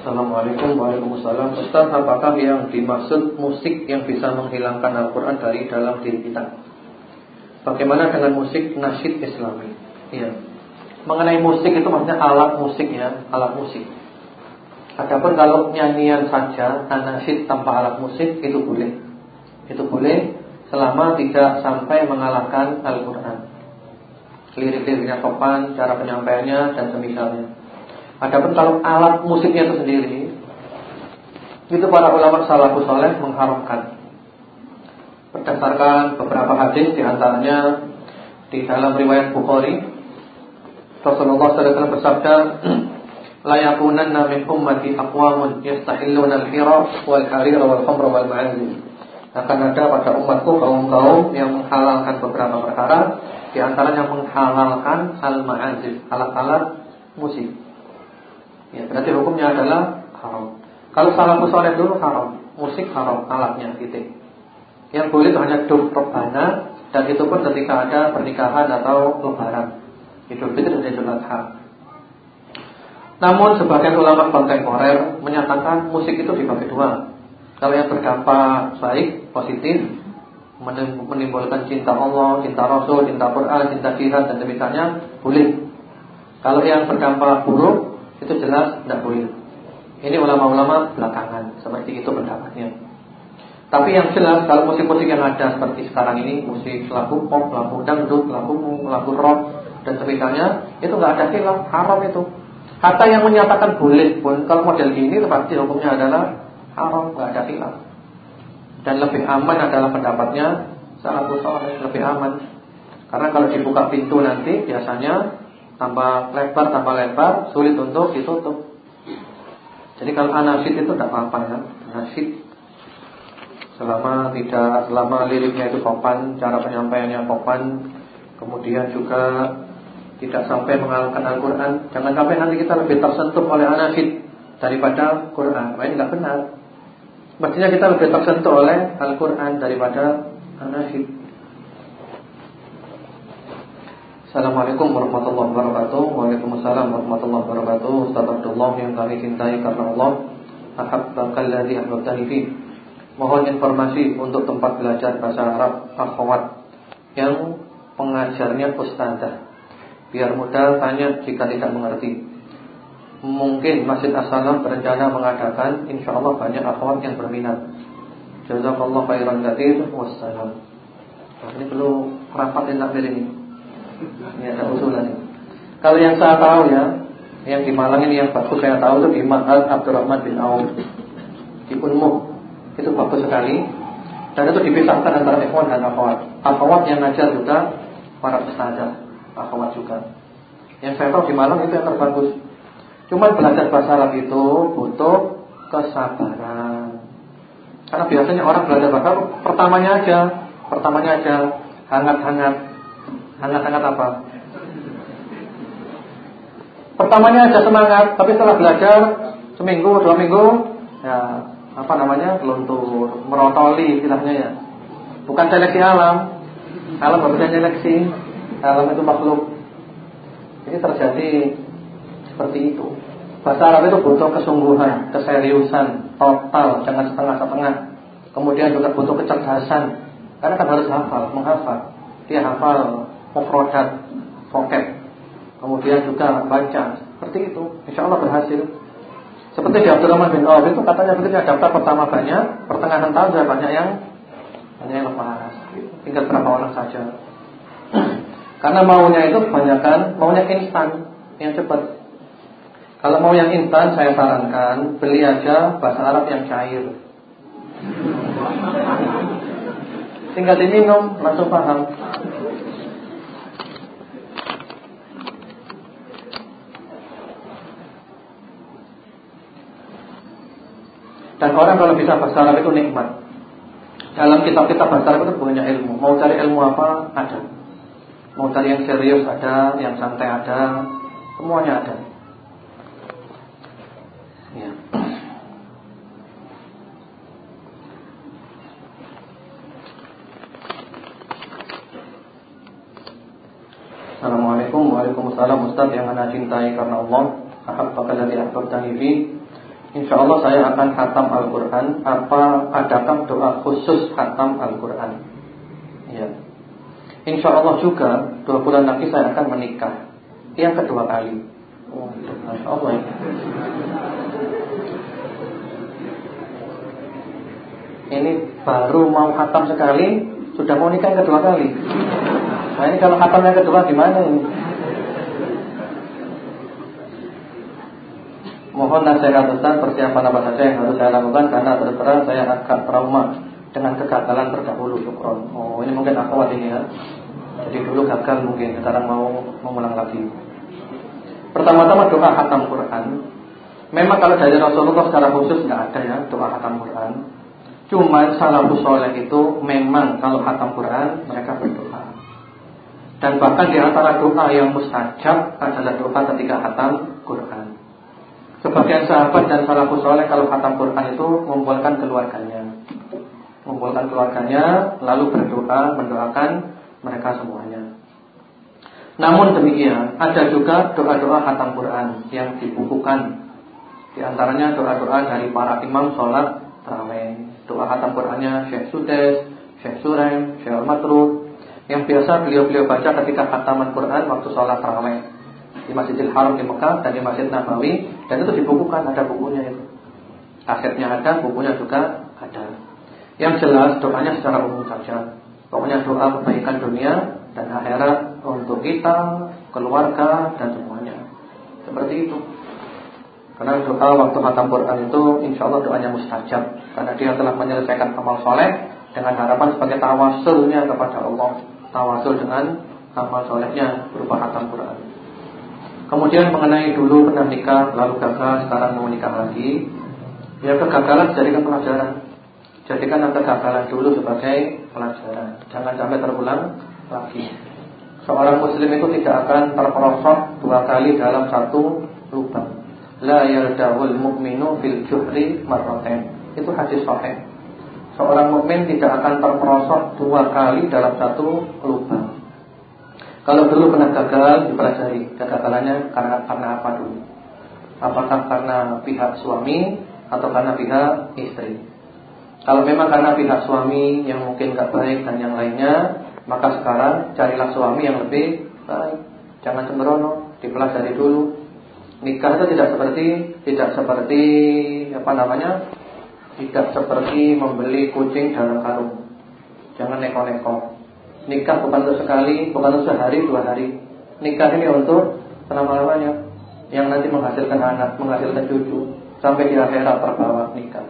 Assalamualaikum warahmatullahi Ustaz, apakah yang dimaksud musik yang bisa menghilangkan Al-Quran dari dalam diri kita? Bagaimana dengan musik nasyid islami? Iya. Mengenai musik itu maksudnya alat musik ya, alat musik. Adapun kalau nyanyian saja, nasyid tanpa alat musik itu boleh. Itu boleh selama tidak sampai mengalahkan Al-Quran. Lirik-liriknya sopan, cara penyampaiannya dan semisalnya. Adapun kalau alat musiknya itu sendiri itu para ulama salafus saleh mengharamkan. Berdasarkan beberapa hadis di antaranya di dalam riwayat Bukhari Rasulullah SAW bersabda la yakunanna min ummati aqwamun yastahilluna al-hira wal harira wal khamra wal ma'azif akan ada pada umatku kaum-kaum yang menghalalkan beberapa perkara di antaranya menghalalkan al-ma'azif alat-alat musik Ya, berarti hukumnya adalah haram. Kalau salah soleh dulu haram, musik haram alatnya titik. Yang boleh itu hanya dub rebana dan itu pun ketika ada pernikahan atau lebaran. Idul Fitri dan Idul Adha. Namun sebagian ulama kontemporer menyatakan musik itu dibagi dua. Kalau yang berdampak baik, positif, menimbulkan cinta Allah, cinta Rasul, cinta Quran, cinta jihad dan demikiannya boleh. Kalau yang berdampak buruk, itu jelas tidak boleh. Ini ulama-ulama belakangan seperti itu pendapatnya. Tapi yang jelas kalau musik-musik yang ada seperti sekarang ini musik lagu pop, lagu dangdut, lagu lagu rock dan sebagainya itu nggak ada khilaf, haram itu. Hatta yang menyatakan boleh pun kalau model ini pasti hukumnya adalah haram, nggak ada khilaf. Dan lebih aman adalah pendapatnya salafus saleh, lebih aman. Karena kalau dibuka pintu nanti biasanya tambah lebar tambah lebar sulit untuk ditutup. Jadi kalau anasid itu tidak apa-apa ya, anasid selama tidak selama liriknya itu sopan, cara penyampaiannya sopan, kemudian juga tidak sampai mengalahkan Al-Quran. Jangan sampai nanti kita lebih tersentuh oleh anasid daripada Quran. Nah, ini nggak benar. Mestinya kita lebih tersentuh oleh Al-Quran daripada anasid. Assalamualaikum warahmatullahi wabarakatuh. Waalaikumsalam warahmatullahi wabarakatuh. Ustaz Abdullah yang kami cintai karena Allah Ahabbakal ladhi ahbabtani fi. Mohon informasi untuk tempat belajar bahasa Arab Akhwat Yang pengajarnya ustazah. Biar mudah tanya jika tidak mengerti. Mungkin Masjid As-Salam berencana mengadakan Insya Allah banyak akhwat yang berminat. Jazakallah khairan kathir Wassalam. Ini perlu rapat takbir ini ini ada usulan. Kalau yang saya tahu ya, yang di Malang ini yang bagus saya tahu itu di Ma'al Abdurrahman bin Auf di Unmu. Itu bagus sekali. Dan itu dipisahkan antara ikhwan dan akhwat. Akhwat yang ngajar juga para ustazah, akhwat juga. Yang saya tahu di Malang itu yang terbagus. Cuma belajar bahasa Arab itu butuh kesabaran. Karena biasanya orang belajar bahasa pertamanya aja, pertamanya aja hangat-hangat Hangat-hangat apa? Pertamanya aja semangat, tapi setelah belajar seminggu, dua minggu, ya apa namanya, luntur, merotoli istilahnya ya. Bukan seleksi alam, alam bisa seleksi, alam itu makhluk. Ini terjadi seperti itu. Bahasa Arab itu butuh kesungguhan, keseriusan, total, jangan setengah-setengah. Kemudian juga butuh kecerdasan, karena kan harus hafal, menghafal. Dia hafal mufradat, pocket. Kemudian juga baca. Seperti itu. Insya Allah berhasil. Seperti di Abdurrahman bin Auf itu katanya begitu daftar pertama banyak, pertengahan tahun sudah banyak yang banyak yang lepas. Tinggal berapa orang saja. Karena maunya itu kebanyakan maunya instan, yang cepat. Kalau mau yang instan saya sarankan beli aja bahasa Arab yang cair. Tinggal diminum langsung paham. Dan orang kalau bisa bahasa Arab itu nikmat. Dalam kitab-kitab bahasa Arab itu banyak ilmu. Mau cari ilmu apa? Ada. Mau cari yang serius ada, yang santai ada, semuanya ada. Ya. Assalamualaikum Waalaikumsalam Ustaz yang anda cintai karena Allah Ahabbaka ladhi ahbabtani fi Insya Allah saya akan khatam Al-Quran. Apa adakah doa khusus khatam Al-Quran? Ya Insya Allah juga Dua bulan lagi saya akan menikah. Yang kedua kali. Oh, Masya Allah ya. Ini baru mau khatam sekali Sudah mau nikah yang kedua kali. Nah ini kalau khatam yang kedua gimana ini Mohon nasihat Ustaz persiapan apa saja yang harus saya lakukan karena terus terang saya agak trauma dengan kegagalan terdahulu syukron. Oh, ini mungkin akhwat ini ya. Jadi dulu gagal mungkin sekarang mau mengulang lagi. Pertama-tama doa khatam Quran. Memang kalau dari Rasulullah secara khusus nggak ada ya doa khatam Quran. Cuma salafus soleh itu memang kalau khatam Quran mereka berdoa. Dan bahkan di antara doa yang mustajab adalah doa ketika khatam Quran. Sebagian sahabat dan salafus soleh kalau khatam Quran itu mengumpulkan keluarganya, mengumpulkan keluarganya, lalu berdoa mendoakan mereka semuanya. Namun demikian, ada juga doa-doa khatam Quran yang dibukukan. Di antaranya doa-doa dari para imam sholat tarawih. Doa khatam Qurannya Syekh Sudes, Syekh Surem, Syekh Al-Matrud yang biasa beliau-beliau baca ketika khataman Quran waktu sholat tarawih di Masjidil Haram di Mekah dan di Masjid Nabawi dan itu dibukukan ada bukunya itu. Kasetnya ada, bukunya juga ada. Yang jelas doanya secara umum saja. Pokoknya doa kebaikan dunia dan akhirat untuk kita, keluarga dan semuanya. Seperti itu. Karena doa waktu khatam Quran itu insya Allah doanya mustajab karena dia telah menyelesaikan amal soleh dengan harapan sebagai tawasulnya kepada Allah, tawasul dengan amal solehnya berupa khatam Quran. Kemudian mengenai dulu pernah nikah lalu gagal sekarang mau nikah lagi. Ya kegagalan jadikan pelajaran. Jadikan kegagalan dulu sebagai pelajaran. Jangan sampai terulang lagi. Seorang muslim itu tidak akan terperosok dua kali dalam satu lubang. La yardahul mu'minu fil juhri marratain. Itu hadis sahih. Seorang mukmin tidak akan terperosok dua kali dalam satu lubang. Kalau dulu pernah gagal dipelajari kegagalannya karena karena apa dulu? Apakah karena pihak suami atau karena pihak istri? Kalau memang karena pihak suami yang mungkin gak baik dan yang lainnya, maka sekarang carilah suami yang lebih baik. Jangan sembrono, dipelajari dulu. Nikah itu tidak seperti tidak seperti apa namanya? Tidak seperti membeli kucing dalam karung. Jangan neko-neko. Nikah bukan untuk sekali, bukan untuk sehari, dua hari. Nikah ini untuk selama-lamanya yang nanti menghasilkan anak, menghasilkan cucu sampai di akhirat terbawa nikah.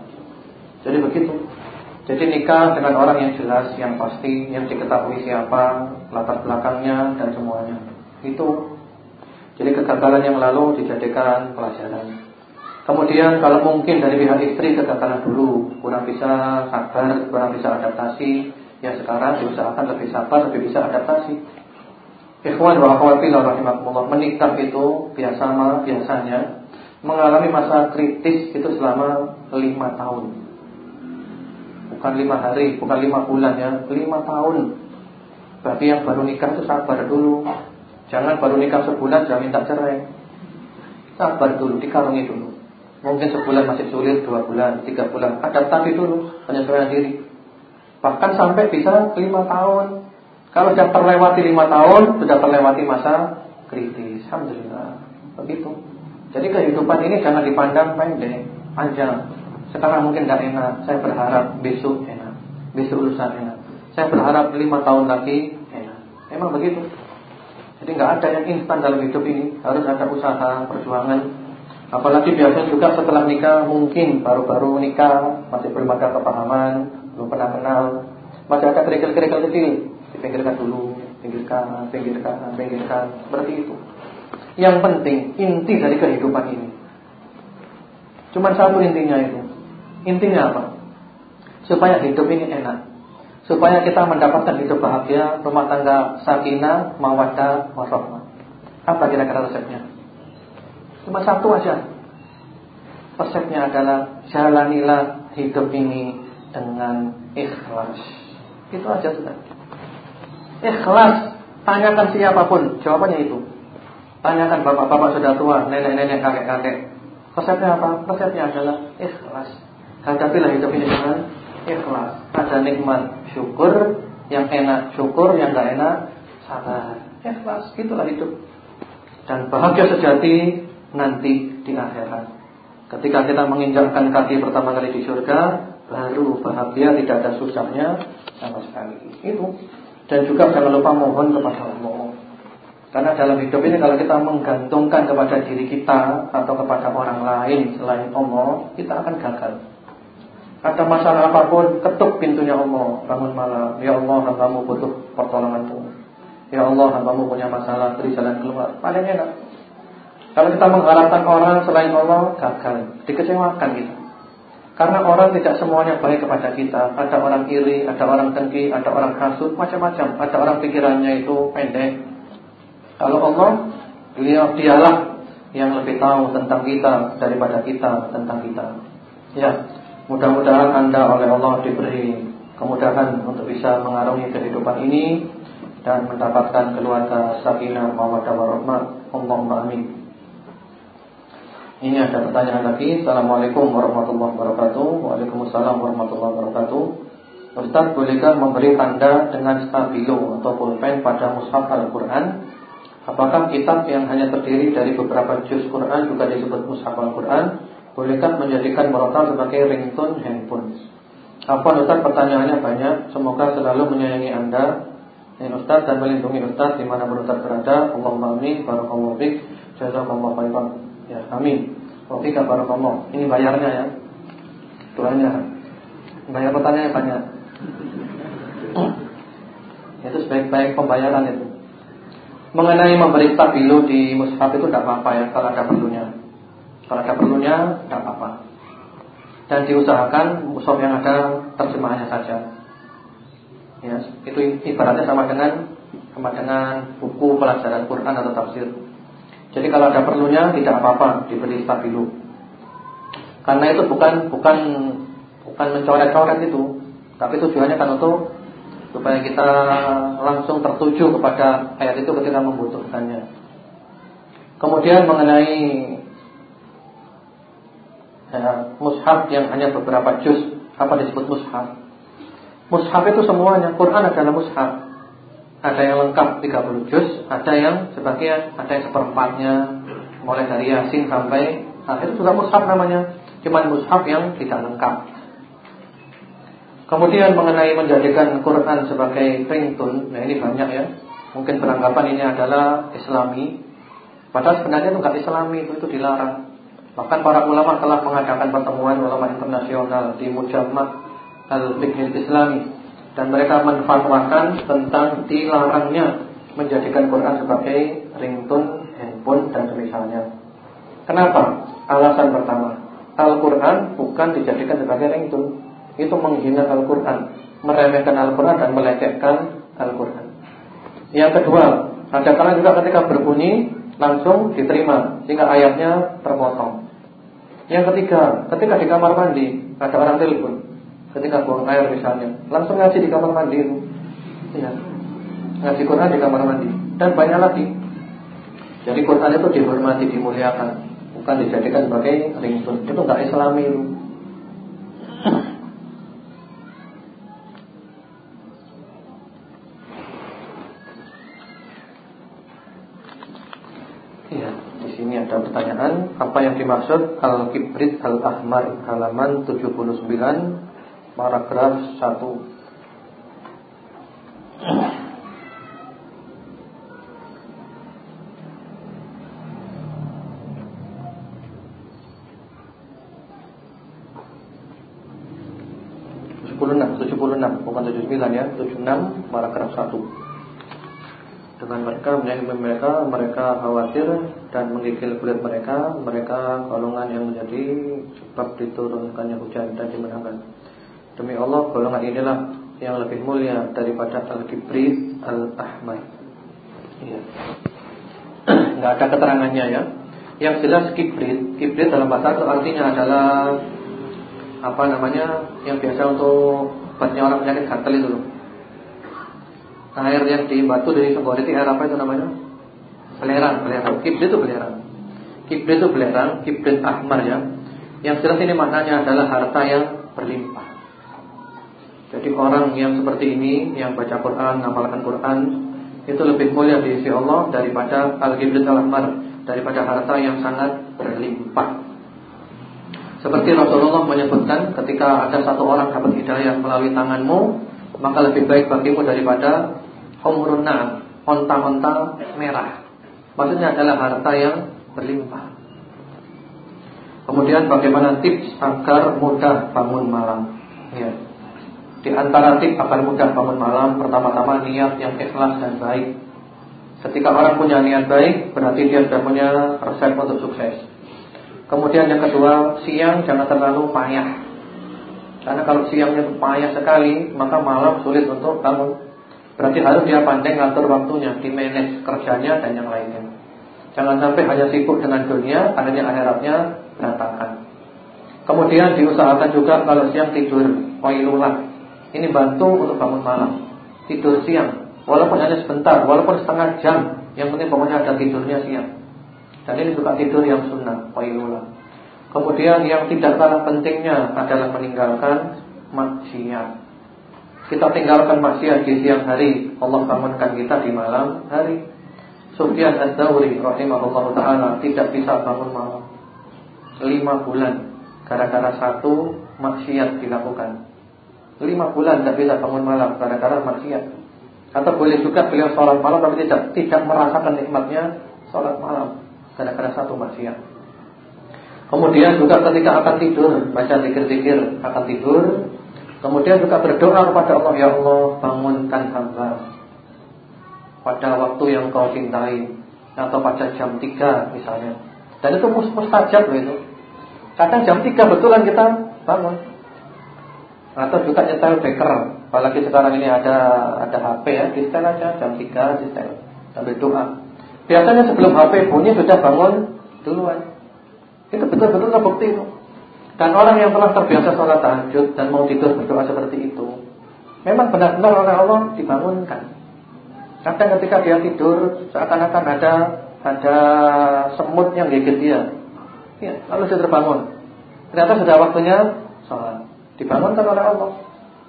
Jadi begitu. Jadi nikah dengan orang yang jelas, yang pasti, yang diketahui siapa, latar belakangnya dan semuanya. Itu. Jadi kegagalan yang lalu dijadikan pelajaran. Kemudian kalau mungkin dari pihak istri kegagalan dulu, kurang bisa sabar, kurang bisa adaptasi, Ya sekarang diusahakan lebih sabar, lebih bisa adaptasi. Ikhwan wa akhwat rahimakumullah, menikah itu biasa biasanya mengalami masa kritis itu selama lima tahun. Bukan lima hari, bukan lima bulan ya, lima tahun. Berarti yang baru nikah itu sabar dulu. Jangan baru nikah sebulan jangan minta cerai. Sabar dulu, dikarungi dulu. Mungkin sebulan masih sulit, dua bulan, tiga bulan. Adaptasi dulu, penyesuaian diri. Bahkan sampai bisa lima tahun. Kalau sudah terlewati lima tahun, sudah terlewati masa kritis. Alhamdulillah. Begitu. Jadi kehidupan ini jangan dipandang pendek, panjang. Sekarang mungkin tidak enak. Saya berharap besok enak. Besok lusa enak. Saya berharap lima tahun lagi enak. Memang begitu. Jadi nggak ada yang instan dalam hidup ini. Harus ada usaha, perjuangan. Apalagi biasanya juga setelah nikah mungkin baru-baru nikah masih belum ada kepahaman, pernah kenal, masih ada kerikil-kerikil kecil, dipinggirkan dulu, pinggirkan, pinggirkan, pinggirkan, seperti itu. Yang penting inti dari kehidupan ini. Cuma satu intinya itu. Intinya apa? Supaya hidup ini enak. Supaya kita mendapatkan hidup bahagia, rumah tangga sakinah, mawaddah, warahmah. Apa kira-kira resepnya? Cuma satu aja. Resepnya adalah jalanilah hidup ini dengan ikhlas. Itu aja sudah. Ikhlas. Tanyakan siapa pun, jawabannya itu. Tanyakan bapak-bapak sudah tua, nenek-nenek, kakek-kakek. Resepnya apa? Resepnya adalah ikhlas. Hadapilah hidup ini dengan ikhlas. Ada nikmat syukur, yang enak syukur, yang enggak enak sabar. Ikhlas, itulah hidup. Dan bahagia sejati nanti di akhirat. Ketika kita menginjakkan kaki pertama kali di surga, baru bahagia tidak ada susahnya sama sekali. Itu. Dan juga jangan lupa mohon kepada Allah. Karena dalam hidup ini kalau kita menggantungkan kepada diri kita atau kepada orang lain selain Allah, kita akan gagal. Ada masalah apa pun, ketuk pintunya Allah bangun malam. Ya Allah, hambamu butuh pertolonganmu. Ya Allah, hambamu punya masalah, beri jalan keluar. Paling enak. Kalau kita mengharapkan orang selain Allah, gagal, dikecewakan kita. Karena orang tidak semuanya baik kepada kita. Ada orang iri, ada orang dengki, ada orang hasut, macam-macam. Ada orang pikirannya itu pendek. Kalau Allah, beliau dialah yang lebih tahu tentang kita daripada kita tentang kita. Ya, mudah-mudahan Anda oleh Allah diberi kemudahan untuk bisa mengarungi kehidupan ini dan mendapatkan keluarga sakinah mawaddah warahmah. Allahumma amin. Ini ada pertanyaan lagi. Assalamualaikum warahmatullahi wabarakatuh. Waalaikumsalam warahmatullahi wabarakatuh. Ustaz, bolehkah memberi tanda dengan stabilo atau pulpen pada mushaf Al-Quran Apakah kitab yang hanya terdiri dari beberapa juz Quran juga disebut mushaf Al-Quran? Bolehkah menjadikan merotal sebagai ringtone handphone? Apa Ustaz pertanyaannya banyak Semoga selalu menyayangi Anda Ini Ustaz dan melindungi Ustaz Di mana Ustaz berada Allahumma amin Barakallahu fiqh Jazakallahu khairan Ya amin Wafika barakallahu Ini bayarnya ya Doanya Bayar pertanyaannya banyak Itu sebaik-baik pembayaran itu Mengenai memberi stabilo di mushaf itu tidak apa-apa ya kalau ada perlunya. Kalau ada perlunya tidak apa-apa. Dan diusahakan mushaf yang ada terjemahannya saja. Ya, itu ibaratnya sama dengan sama dengan buku pelajaran Quran atau tafsir. Jadi kalau ada perlunya tidak apa-apa diberi stabilo. Karena itu bukan bukan bukan mencoret-coret itu, tapi tujuannya kan untuk supaya kita langsung tertuju kepada ayat itu ketika membutuhkannya. Kemudian mengenai ya, mushaf yang hanya beberapa juz, apa disebut mushaf? Mushaf itu semuanya, Quran adalah mushaf. Ada yang lengkap 30 juz, ada yang sebagian, ada yang seperempatnya, mulai dari Yasin sampai akhir itu juga mushaf namanya. Cuma mushaf yang tidak lengkap. Kemudian mengenai menjadikan Quran sebagai ringtone, nah ini banyak ya. Mungkin beranggapan ini adalah Islami. Padahal sebenarnya itu enggak Islami, itu, itu dilarang. Bahkan para ulama telah mengadakan pertemuan ulama internasional di Mujamma Al-Fiqh Islami dan mereka menfatwakan tentang dilarangnya menjadikan Quran sebagai ringtone handphone dan semisalnya. Kenapa? Alasan pertama, Al-Quran bukan dijadikan sebagai ringtone itu menghina Al-Quran, meremehkan Al-Quran dan melecehkan Al-Quran. Yang kedua, ada kala juga ketika berbunyi langsung diterima sehingga ayatnya terpotong. Yang ketiga, ketika di kamar mandi ada orang telepon, ketika buang air misalnya, langsung ngaji di kamar mandi itu. Ya. Ngaji Quran di kamar mandi dan banyak lagi. Jadi Quran itu dihormati, dimuliakan, bukan dijadikan sebagai ringtone. Itu enggak islami itu. ada pertanyaan apa yang dimaksud Al-Kibrit Al-Ahmar halaman 79 paragraf 1 76, 76 bukan 79 ya 76 paragraf 1 dengan mereka menyayangi mereka mereka khawatir dan menggigil kulit mereka mereka golongan yang menjadi sebab diturunkannya hujan dan dimenangkan demi Allah golongan inilah yang lebih mulia daripada al-kibrit al-ahmar ya. nggak ada keterangannya ya yang jelas kibrit kibrit dalam bahasa itu artinya adalah apa namanya yang biasa untuk obatnya orang penyakit gatal itu loh air yang di batu dari itu air apa itu namanya? Belerang, belerang. Kibrit itu belerang. Kibrit itu belerang, kibrit ahmar ya. Yang jelas ini maknanya adalah harta yang berlimpah. Jadi orang yang seperti ini yang baca Quran, ngamalkan Quran itu lebih mulia di sisi Allah daripada al-kibrit al-ahmar, daripada harta yang sangat berlimpah. Seperti Rasulullah menyebutkan ketika ada satu orang dapat hidayah melalui tanganmu, maka lebih baik bagimu daripada humrun onta-onta merah. Maksudnya adalah harta yang berlimpah. Kemudian bagaimana tips agar mudah bangun malam? Ya. Di antara tips agar mudah bangun malam, pertama-tama niat yang ikhlas dan baik. Ketika orang punya niat baik, berarti dia sudah punya resep untuk sukses. Kemudian yang kedua, siang jangan terlalu payah. Karena kalau siangnya payah sekali, maka malam sulit untuk bangun. Berarti harus dia pandai ngatur waktunya, di manage kerjanya dan yang lainnya. Jangan sampai hanya sibuk dengan dunia, adanya akhiratnya berantakan. Kemudian diusahakan juga kalau siang tidur wailulah. Ini bantu untuk bangun malam. Tidur siang, walaupun hanya sebentar, walaupun setengah jam, yang penting pokoknya ada tidurnya siang. Dan ini juga tidur yang sunnah, qailullah. Kemudian yang tidak kalah pentingnya adalah meninggalkan maksiat. Kita tinggalkan maksiat di siang hari, Allah bangunkan kita di malam hari. Sufyan Az-Zawri rahimahullah taala tidak bisa bangun malam. Lima bulan gara-gara satu maksiat dilakukan. Lima bulan tidak bisa bangun malam gara-gara maksiat. Atau boleh juga beliau sholat malam tapi tidak tidak merasakan nikmatnya sholat malam gara-gara satu maksiat. Kemudian juga ketika akan tidur, baca zikir-zikir akan tidur. Kemudian juga berdoa kepada Allah, Ya Allah bangunkan hamba pada waktu yang kau cintai atau pada jam 3 misalnya. Dan itu mustajab loh itu. Kadang jam 3 betulan kita bangun. Atau juga nyetel beker. Apalagi sekarang ini ada ada HP ya, di setel aja jam 3 di setel sambil doa. Biasanya sebelum HP bunyi sudah bangun duluan. Itu betul-betul terbukti itu. Dan orang yang telah terbiasa sholat tahajud dan mau tidur berdoa seperti itu, memang benar-benar oleh Allah dibangunkan. Kadang ketika dia tidur seakan-akan ada ada semut yang gigit dia. Ya, lalu dia terbangun. Ternyata sudah waktunya. Dibangunkan oleh Allah.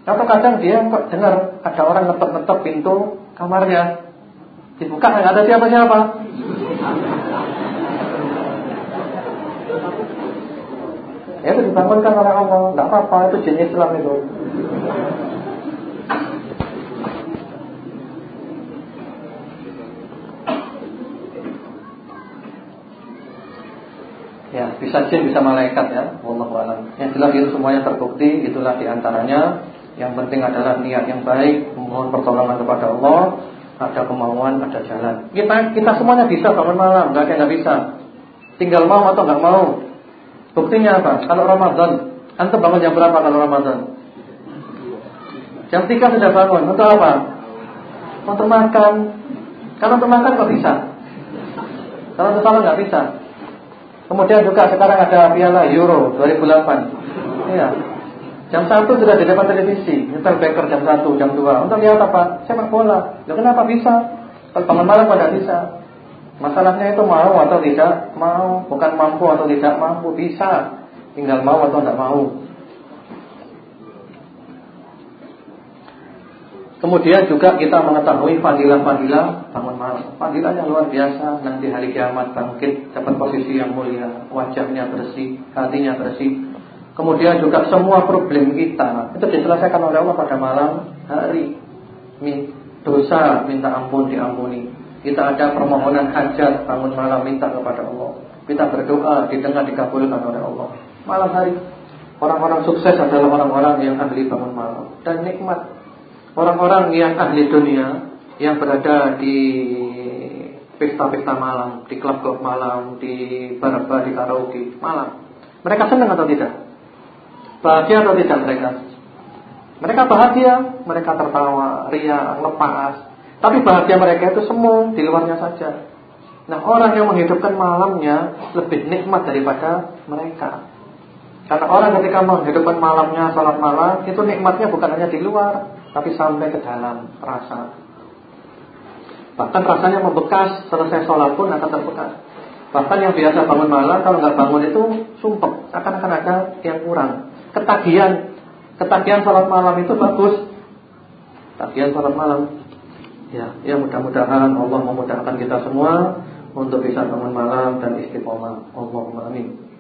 Atau kadang dia kok dengar ada orang ngetok-ngetok pintu kamarnya. Dibuka nggak ada siapa-siapa. Ya itu dibangunkan oleh Allah. Tidak apa-apa itu jenis Islam itu. Ya, bisa jin, bisa malaikat ya. Wallahu a'lam. Yang jelas itu semuanya terbukti, itulah di antaranya. Yang penting adalah niat yang baik, memohon pertolongan kepada Allah ada kemauan, ada jalan. Kita kita semuanya bisa bangun malam, nggak ada nggak bisa. Tinggal mau atau nggak mau. Buktinya apa? Kalau Ramadan, antum bangun jam berapa kalau Ramadan? Jam 3 sudah bangun. Untuk apa? Untuk makan. Kalau untuk makan kok bisa? Kalau untuk salat nggak bisa. Kemudian juga sekarang ada Piala Euro 2008. Iya. Jam 1 sudah di depan televisi, nyetel beker jam 1, jam 2. Untuk lihat apa? Sepak bola. Ya kenapa bisa? Kalau bangun malam pada bisa. Masalahnya itu mau atau tidak mau, bukan mampu atau tidak mampu, bisa. Tinggal mau atau tidak mau. Kemudian juga kita mengetahui fadilah-fadilah bangun malam. Fadilah yang luar biasa nanti hari kiamat bangkit dapat posisi yang mulia, wajahnya bersih, hatinya bersih, Kemudian juga semua problem kita itu diselesaikan oleh Allah pada malam hari. Dosa minta ampun diampuni. Kita ada permohonan hajat bangun malam minta kepada Allah. Kita berdoa didengar dikabulkan oleh Allah. Malam hari orang-orang sukses adalah orang-orang yang ahli bangun malam dan nikmat. Orang-orang yang ahli dunia yang berada di pesta-pesta malam, di klub-klub malam, di bar-bar, di karaoke malam. Mereka senang atau tidak? Bahagia atau tidak mereka? Mereka bahagia, mereka tertawa, ria, lepas. Tapi bahagia mereka itu semu di luarnya saja. Nah orang yang menghidupkan malamnya lebih nikmat daripada mereka. Karena orang ketika menghidupkan malamnya, salat malam, itu nikmatnya bukan hanya di luar, tapi sampai ke dalam rasa. Bahkan rasanya membekas, selesai sholat pun akan terbekas. Bahkan yang biasa bangun malam kalau nggak bangun itu sumpah, akan-akan ada yang kurang. Ketagihan, ketagihan sholat malam itu bagus. Ketagihan sholat malam. Ya, ya mudah-mudahan Allah memudahkan kita semua untuk bisa bangun malam dan istiqomah. Allahumma amin.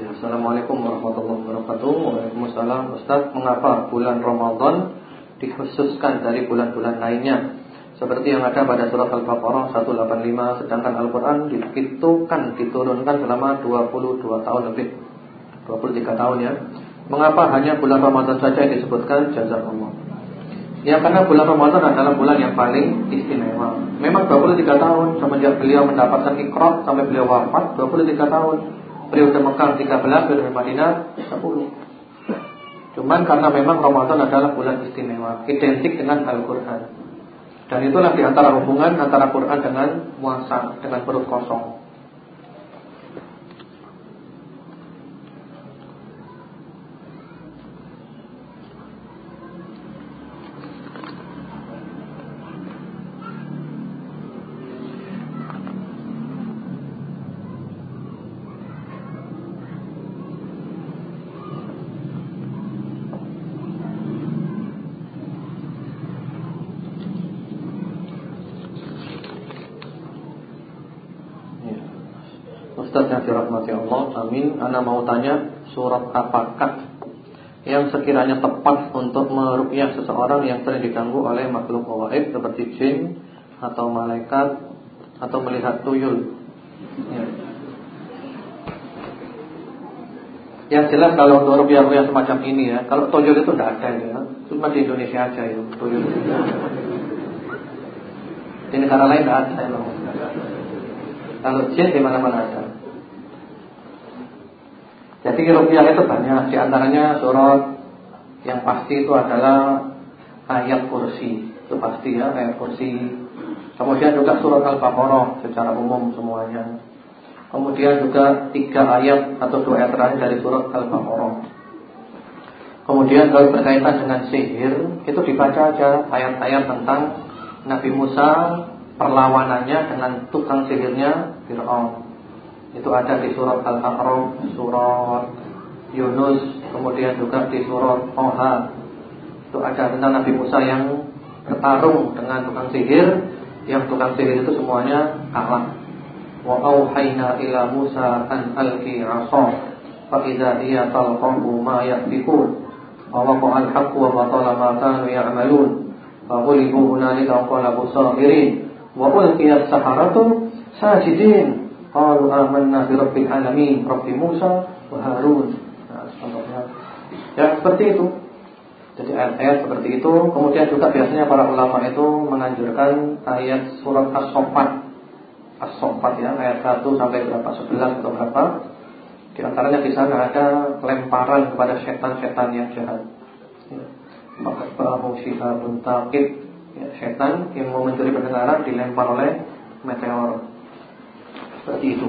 Ya, Assalamualaikum warahmatullahi wabarakatuh. Waalaikumsalam Ustaz, mengapa bulan Ramadan dikhususkan dari bulan-bulan lainnya? Seperti yang ada pada surat Al-Baqarah 185 Sedangkan Al-Quran dikitukan, diturunkan selama 22 tahun lebih. 23 tahun ya. Mengapa hanya bulan Ramadan saja yang disebutkan? Jazakumullah. Ya karena bulan Ramadan adalah bulan yang paling istimewa. Memang 23 tahun Semenjak beliau mendapatkan ikrot sampai beliau wafat 23 tahun periode Mekah 13, periode Madinah 10. Cuman karena memang Ramadan adalah bulan istimewa, identik dengan Al-Qur'an. Dan itulah di antara hubungan antara Quran dengan muasa, dengan perut kosong. Allah. Amin. Ana mau tanya surat apakah yang sekiranya tepat untuk meruqyah seseorang yang sering diganggu oleh makhluk gaib seperti jin atau malaikat atau melihat tuyul. Ya. Yang jelas kalau untuk rupiah-rupiah semacam ini ya, kalau tuyul itu tidak ada ya, cuma di Indonesia aja ya tuyul. Di negara lain tidak ada ya. Kalau jin di mana-mana ada. Jadi rupiah itu banyak. Di antaranya surat Yang pasti itu adalah Ayat kursi. Itu pasti ya ayat kursi. Kemudian juga surat Al-Baqarah Secara umum semuanya. Kemudian juga tiga ayat Atau dua ayat terakhir dari surat Al-Baqarah. Kemudian kalau berkaitan dengan sihir Itu dibaca aja ayat-ayat tentang Nabi Musa Perlawanannya dengan tukang sihirnya Fir'aun itu ada di surat Al-A'raf, surat Yunus, kemudian juga di surat Toha. Itu ada tentang Nabi Musa yang bertarung dengan tukang sihir, yang tukang sihir itu semuanya kalah. Wa auhayna ila Musa an alqi 'asa fa idza hiya talqafu ma yafikun. Wa waqa'a al-haqqu wa batala ma kanu ya'malun. Fa ghulibu hunalika wa sahirin. Wa ulqiya as-saharatu sajidin Qalu amanna bi rabbil alamin, Rabbi Musa wa Harun. Nah, Ya, seperti itu. Jadi ayat-ayat seperti itu, kemudian juga biasanya para ulama itu menganjurkan ayat surat As-Saffat. As-Saffat ya, ayat 1 sampai berapa? 11 atau berapa? Di antaranya di sana ada lemparan kepada setan-setan yang jahat. Ya. Maka bahu syihabun taqib ya, Setan yang mau mencuri pendengaran dilempar oleh meteor seperti itu.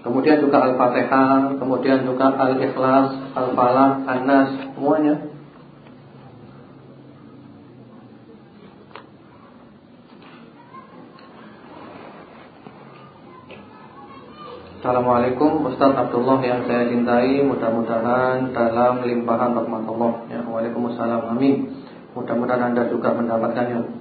Kemudian juga Al-Fatihah, kemudian juga Al-Ikhlas, Al-Falaq, An-Nas, semuanya. Assalamualaikum Ustaz Abdullah yang saya cintai Mudah-mudahan dalam limpahan rahmat Allah ya, Waalaikumsalam Amin Mudah-mudahan Anda juga mendapatkannya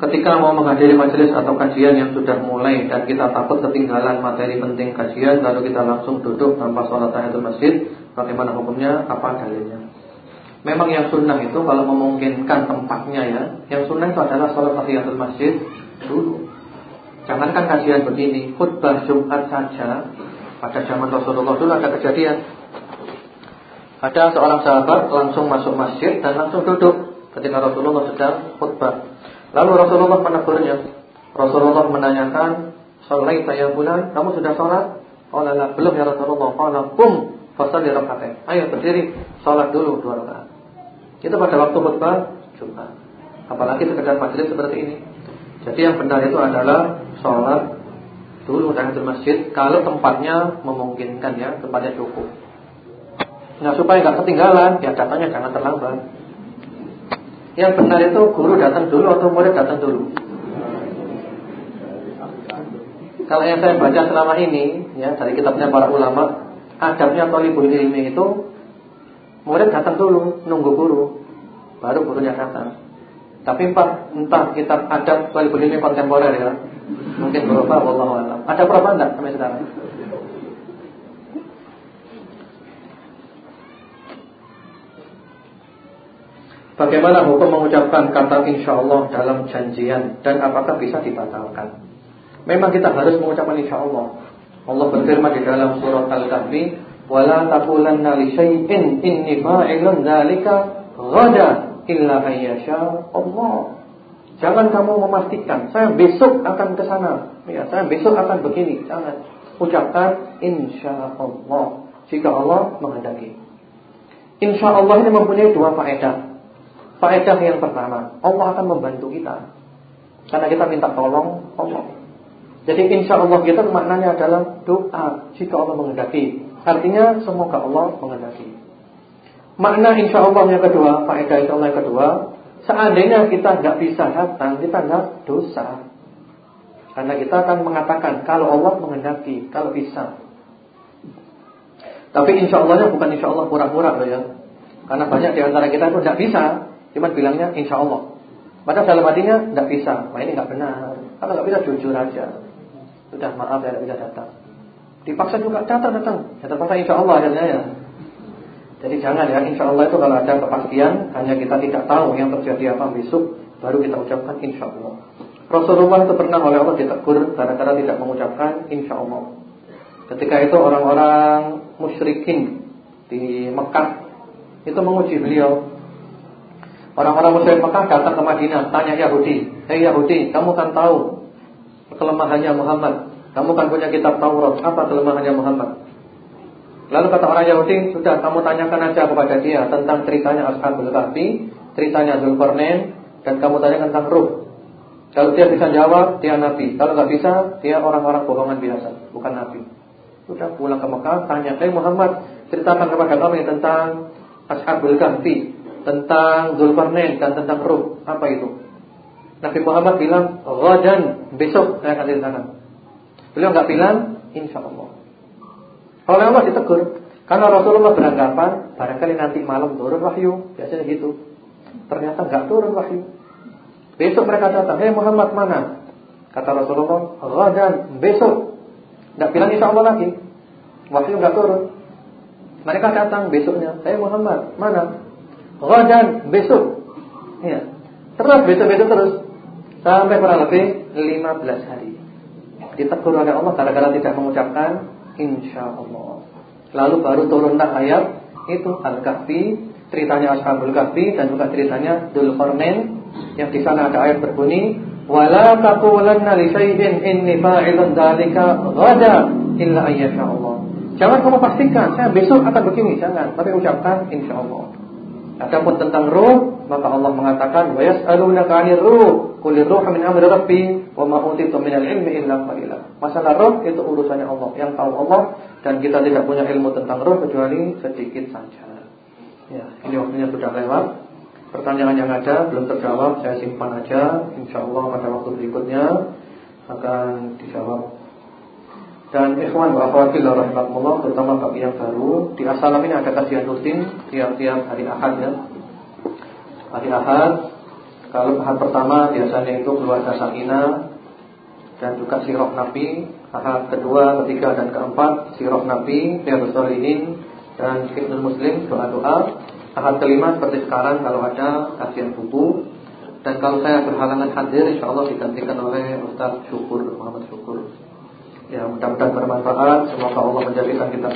Ketika mau menghadiri majelis atau kajian yang sudah mulai dan kita takut ketinggalan materi penting kajian lalu kita langsung duduk tanpa sholat tahiyatul masjid, bagaimana hukumnya? Apa dalilnya? Memang yang sunnah itu kalau memungkinkan tempatnya ya, yang sunnah itu adalah sholat tahiyatul masjid dulu. Jangankan kajian begini, khutbah Jumat saja pada zaman Rasulullah dulu ada kejadian. Ada seorang sahabat langsung masuk masjid dan langsung duduk ketika Rasulullah sedang khutbah. Lalu Rasulullah menegurnya. Rasulullah menanyakan, "Shalaita ya bulan? Kamu sudah sholat?" Qala la, belum ya Rasulullah. Qala qum fasalli rakaatain. Ayo berdiri, sholat dulu dua rakaat. Itu pada waktu khutbah Jumat. Apalagi sekedar majelis seperti ini. Jadi yang benar itu adalah sholat dulu tahiyatul masjid kalau tempatnya memungkinkan ya, tempatnya cukup. Nah supaya nggak ketinggalan, ya datangnya jangan terlambat. Yang benar itu guru datang dulu atau murid datang dulu. Kalau yang saya baca selama ini, ya dari kitabnya para ulama, adabnya tolibul ilmi itu murid datang dulu, nunggu guru, baru gurunya datang. Tapi entah, entah kitab adab tolibul ilmi kontemporer ya, mungkin berubah, a'lam. Ada berapa enggak sampai sekarang? Bagaimana hukum mengucapkan kata insya Allah dalam janjian dan apakah bisa dibatalkan? Memang kita harus mengucapkan insya Allah. Allah berfirman di dalam surat Al-Kahfi, "Wala taqulanna li syai'in inni fa'ilun dzalika ghada illa ayyasha Allah." Jangan kamu memastikan saya besok akan ke sana. Ya, saya besok akan begini. Jangan. Ucapkan insya Allah jika Allah menghendaki. Insya Allah ini mempunyai dua faedah. Faedah yang pertama, Allah akan membantu kita. Karena kita minta tolong Allah. Jadi insya Allah kita maknanya adalah doa jika Allah menghendaki. Artinya semoga Allah menghendaki. Makna insya Allah yang kedua, faedah Allah yang kedua, seandainya kita nggak bisa datang, kita nggak dosa. Karena kita akan mengatakan kalau Allah menghendaki, kalau bisa. Tapi insya Allahnya bukan insya Allah pura-pura loh ya. Karena banyak di antara kita itu tidak bisa. Cuma bilangnya insya Allah. Padahal dalam hatinya tidak bisa. Wah ini nggak benar. Kalau nggak bisa jujur aja. Sudah maaf ya tidak bisa datang. Dipaksa juga datang datang. Ya terpaksa insya Allah akhirnya ya. Jadi jangan ya insya Allah itu kalau ada kepastian hanya kita tidak tahu yang terjadi apa besok baru kita ucapkan insya Allah. Rasulullah itu pernah oleh Allah ditegur gara-gara tidak mengucapkan insya Allah. Ketika itu orang-orang musyrikin di Mekah itu menguji beliau Orang-orang musyrik Mekah datang ke Madinah, tanya Yahudi, "Hei Yahudi, kamu kan tahu kelemahannya Muhammad? Kamu kan punya kitab Taurat, apa kelemahannya Muhammad?" Lalu kata orang Yahudi, "Sudah, kamu tanyakan aja kepada dia tentang ceritanya Ashabul Kahfi, ceritanya Zulkarnain, dan kamu tanya tentang ruh." Kalau dia bisa jawab, dia nabi. Kalau nggak bisa, dia orang-orang bohongan biasa, bukan nabi. Sudah pulang ke Mekah, tanya, "Hei Muhammad, ceritakan kepada kami tentang Ashabul Kahfi." Tentang Zulkarnain dan tentang Ruh. Apa itu? Nabi Muhammad bilang, "Ghadan, besok saya akan ceritakan." Beliau enggak bilang, "Insya Allah." Oleh Allah ditegur. Karena Rasulullah beranggapan barangkali nanti malam turun wahyu, biasanya gitu. Ternyata enggak turun wahyu. Besok mereka datang, "Hei Muhammad mana?" Kata Rasulullah, "Ghadan, besok." Enggak bilang insya Allah lagi. Wahyu enggak turun. Mereka datang besoknya, "Hei Muhammad, mana?" Ghadan besok. Ya. Terus besok-besok terus sampai kurang lebih 15 hari. Ditegur oleh Allah gara-gara tidak mengucapkan insya Allah. Lalu baru turunlah ayat itu Al-Kahfi, ceritanya Ashabul Kahfi dan juga ceritanya Dzulqarnain yang di sana ada ayat berbunyi wala taqulanna li syai'in inni fa'ilun dzalika ghada illa ayyasha Allah. Jangan kamu pastikan saya besok akan begini, jangan, tapi ucapkan insya Allah. Adapun tentang ruh, maka Allah mengatakan wa yas'alunaka 'anil ruh, qul ruh min amri rabbi wa ma utitu minal ilmi illa. Masalah ruh itu urusannya Allah, yang tahu Allah dan kita tidak punya ilmu tentang ruh kecuali sedikit saja. Ya, ini waktunya sudah lewat. Pertanyaan yang ada belum terjawab, saya simpan aja. Insyaallah pada waktu berikutnya akan dijawab dan ikhwan wa akhwati rahimakumullah terutama bagi yang baru, di Asalam ini ada kajian rutin tiap-tiap hari Ahad ya. Hari Ahad kalau Ahad pertama biasanya itu keluarga Sakina dan juga sirah Nabi. Ahad kedua, ketiga dan keempat sirah Nabi, Riyadhus Shalihin dan Ibnu Muslim doa-doa. Ahad kelima seperti sekarang kalau ada kajian buku dan kalau saya berhalangan hadir insyaallah digantikan oleh Ustaz Syukur Muhammad Syukur. Ya mudah-mudahan bermanfaat. Semoga Allah menjadikan kita